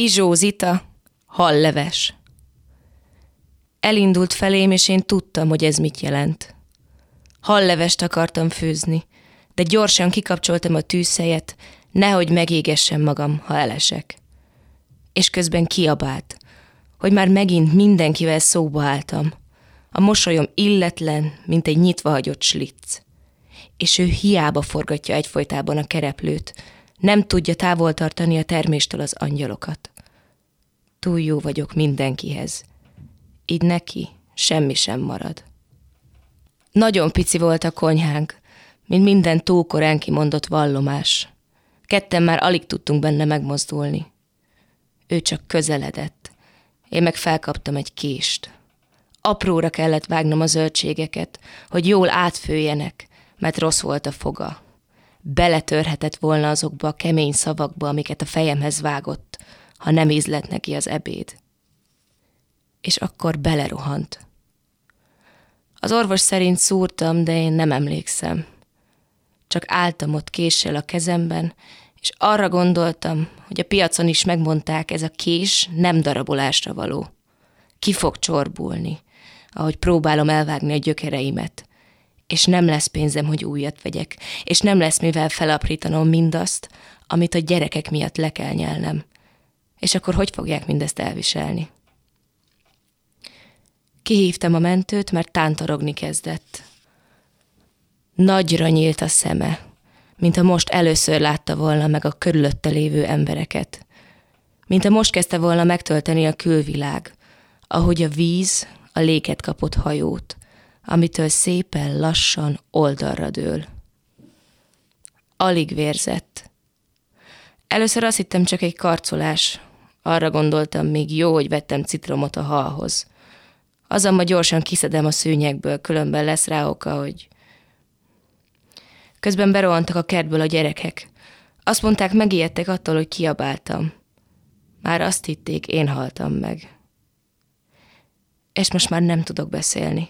Izsó Zita, halleves. Elindult felém, és én tudtam, hogy ez mit jelent. Hallevest akartam főzni, de gyorsan kikapcsoltam a tűzhelyetet, nehogy megégessem magam, ha elesek. És közben kiabált, hogy már megint mindenkivel szóba álltam. A mosolyom illetlen, mint egy nyitva hagyott slitz. És ő hiába forgatja egyfolytában a kereplőt, nem tudja távol tartani a terméstől az angyalokat. Túl jó vagyok mindenkihez. Így neki semmi sem marad. Nagyon pici volt a konyhánk, mint minden túlkorán kimondott vallomás. Ketten már alig tudtunk benne megmozdulni. Ő csak közeledett. Én meg felkaptam egy kést. Apróra kellett vágnom a zöldségeket, hogy jól átfőjenek, mert rossz volt a foga. Beletörhetett volna azokba a kemény szavakba, amiket a fejemhez vágott, ha nem ízlett neki az ebéd. És akkor belerohant. Az orvos szerint szúrtam, de én nem emlékszem. Csak álltam ott késsel a kezemben, és arra gondoltam, hogy a piacon is megmondták, ez a kés nem darabolásra való. Ki fog csorbulni, ahogy próbálom elvágni a gyökereimet, és nem lesz pénzem, hogy újat vegyek, és nem lesz mivel felaprítanom mindazt, amit a gyerekek miatt le kell nyelnem. És akkor hogy fogják mindezt elviselni? Kihívtam a mentőt, mert tántorogni kezdett. Nagyra nyílt a szeme, mint a most először látta volna meg a körülötte lévő embereket. Mint a most kezdte volna megtölteni a külvilág, ahogy a víz a léket kapott hajót, amitől szépen lassan oldalra dől. Alig vérzett. Először azt hittem csak egy karcolás. Arra gondoltam, még jó, hogy vettem citromot a halhoz. Azonban gyorsan kiszedem a szőnyekből, különben lesz rá oka, hogy Közben berohantak a kertből a gyerekek. Azt mondták, megijedtek attól, hogy kiabáltam. Már azt hitték, én haltam meg. És most már nem tudok beszélni.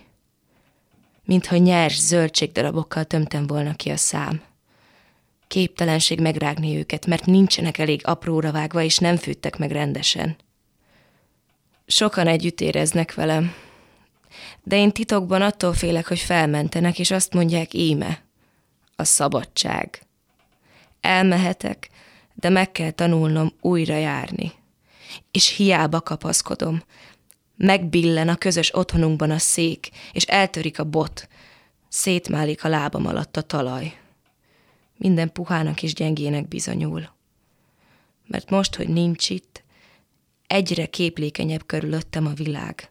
Mintha nyers zöldségdarabokkal tömtem volna ki a szám. Képtelenség megrágni őket, mert nincsenek elég apróra vágva, és nem fűttek meg rendesen. Sokan együtt éreznek velem, de én titokban attól félek, hogy felmentenek, és azt mondják íme – a szabadság. Elmehetek, de meg kell tanulnom újra járni. És hiába kapaszkodom. Megbillen a közös otthonunkban a szék, és eltörik a bot. Szétmálik a lábam alatt a talaj. Minden puhának és gyengének bizonyul. Mert most, hogy nincs itt, egyre képlékenyebb körülöttem a világ.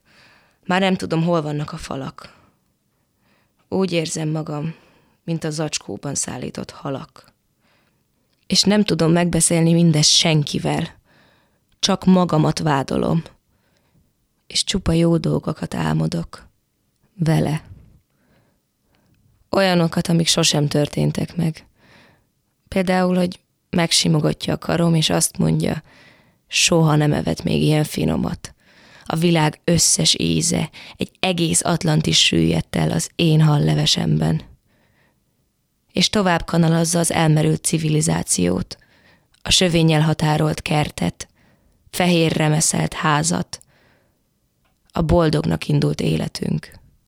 Már nem tudom, hol vannak a falak. Úgy érzem magam, mint a zacskóban szállított halak. És nem tudom megbeszélni mindezt senkivel. Csak magamat vádolom. És csupa jó dolgokat álmodok. Vele. Olyanokat, amik sosem történtek meg. Például, hogy megsimogatja a karom, és azt mondja, soha nem evett még ilyen finomat. A világ összes íze, egy egész Atlantis süllyedt el az én hallevesemben és tovább kanalazza az elmerült civilizációt, a sövényel határolt kertet, fehér remeszelt házat, a boldognak indult életünk.